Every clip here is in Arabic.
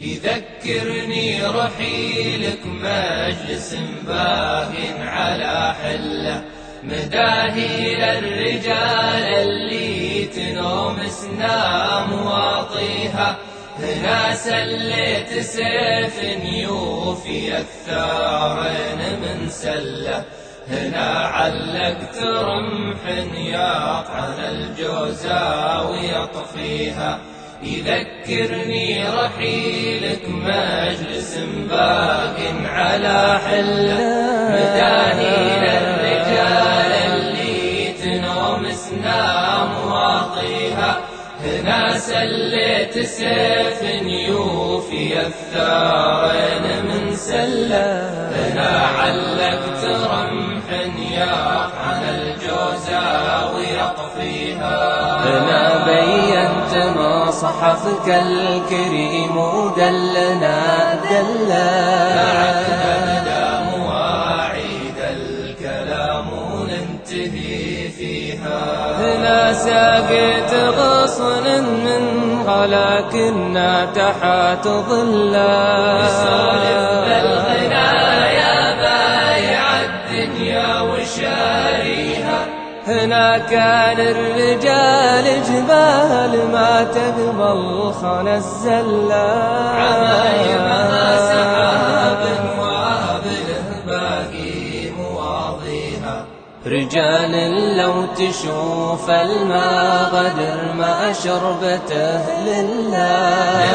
يذكرني رحيلك مجلس باق على حلة. مداهي للرجال اللي تنوم سنام واطيها. هنا سليت سيف يوفي الثارين من سلة. هنا علقت رمح يطعن الجوزا ويطفيها يذكرني رحيلك مجلس باق على حله مداهين الرجال اللي تنوم سنام واطيها هنا سليت سيف يوفي الثارين من سلة. هنا علقت رمح يطعن الجوزا ويطفيها هنا بينت مصحفك الكريم ودلنا دلا معك مواعيد الكلام وننتهي فيها. هنا ساقيت غصن من غلا كنا تحت ظلا. بالغنى يا بايع الدنيا وشاريها. هنا كان الرجال جبال ما تقبل خنا عمايمها الزلا سحاب وابله باقي مواضيها. رجال لو تشوف الماء غدر ما شربته لله.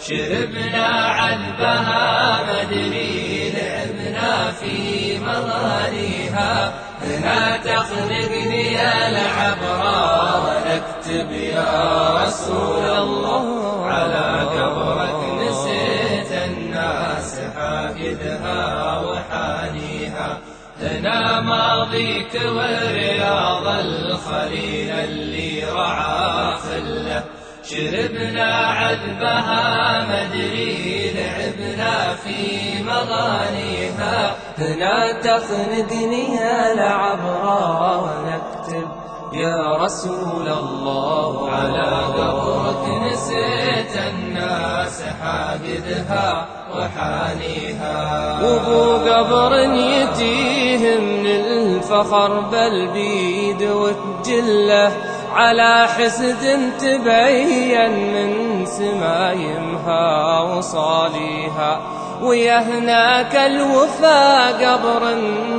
شربنا عذبها مدري لعبنا في مغانيها هنا تخلقني العبرة ونكتب يا رسول الله على قبرك نسيت الناس حافظها وحانيها. هنا ماضيك ورياض الخليل اللي رعى خله. شربنا عذبها مدري لعبنا في مغانيها. هنا تخنقني العبرة ونكتب يا رسول الله على قبرك نسيت الناس حاقدها وحانيها. وابو قبر يتيه من الفخر بل بيد وتجله على حسد تبين من سمايمها وصاليها. ويا هناك الوفا قبر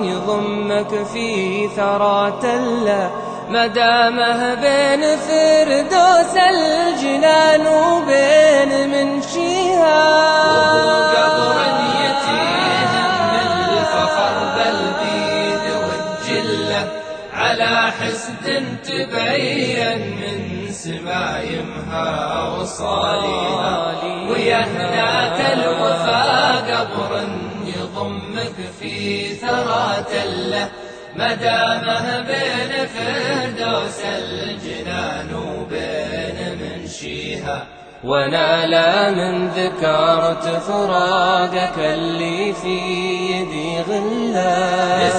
يضمك في ثرى تله مدامه بين فردوس الجنان وبين تبين من سمايمها وصاليها ويا هناك الوفا قبر يضمك في ثرى تله مدامه بين فردوس الجنان وبين منشيها. لا من ذكرت فراقك اللي في يدي غلا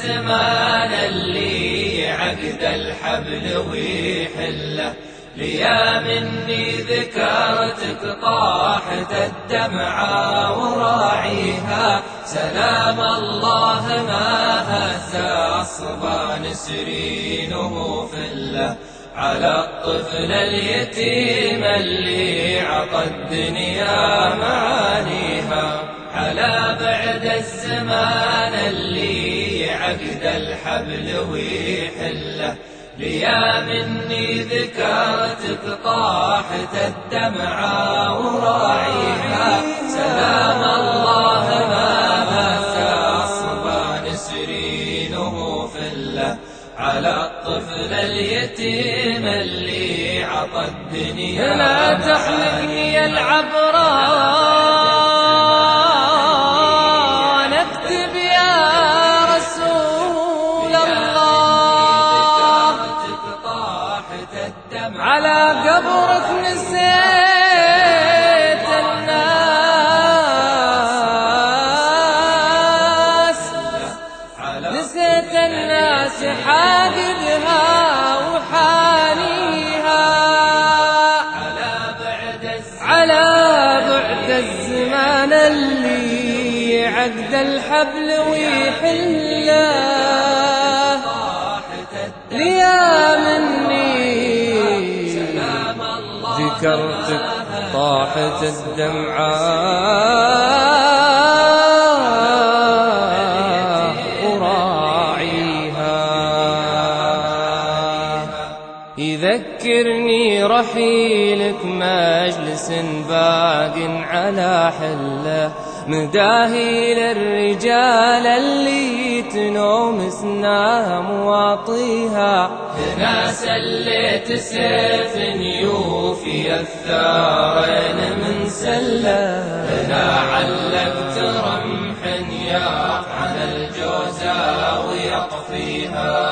الزمان اللي عقد الحبل ويحله ليا مني ذكرتك طاحت الدمعة وراعيها. سلام الله ما هز أصبان سرينه فله على الطفل اليتيم اللي عطى الدنيا معانيها. على بعد الزمان اللي عقد الحبل ويحله. ليا مني ذكرتك طاحت الدمعة وراعيها. سلام الله ما مس أصبان سرينه فله على الطفل اليتيم اللي عطى الدنيا لا تحلقني العبرة على قبرك نسيت الناس. نسيت الناس حاقدها وحانيها. على بعد الزمان اللي عقد الحبل ويحله. ليا ذكرتك طاحت الدمعة. وراعيها يذكرني رحيلك مجلس باق على حلة. مداهي للرجال اللي تنوم سنا مواطيها هنا سليت سيف يوفي الثارين من سلة. هنا علقت رمح يقف عن الجوزاء ويطفيها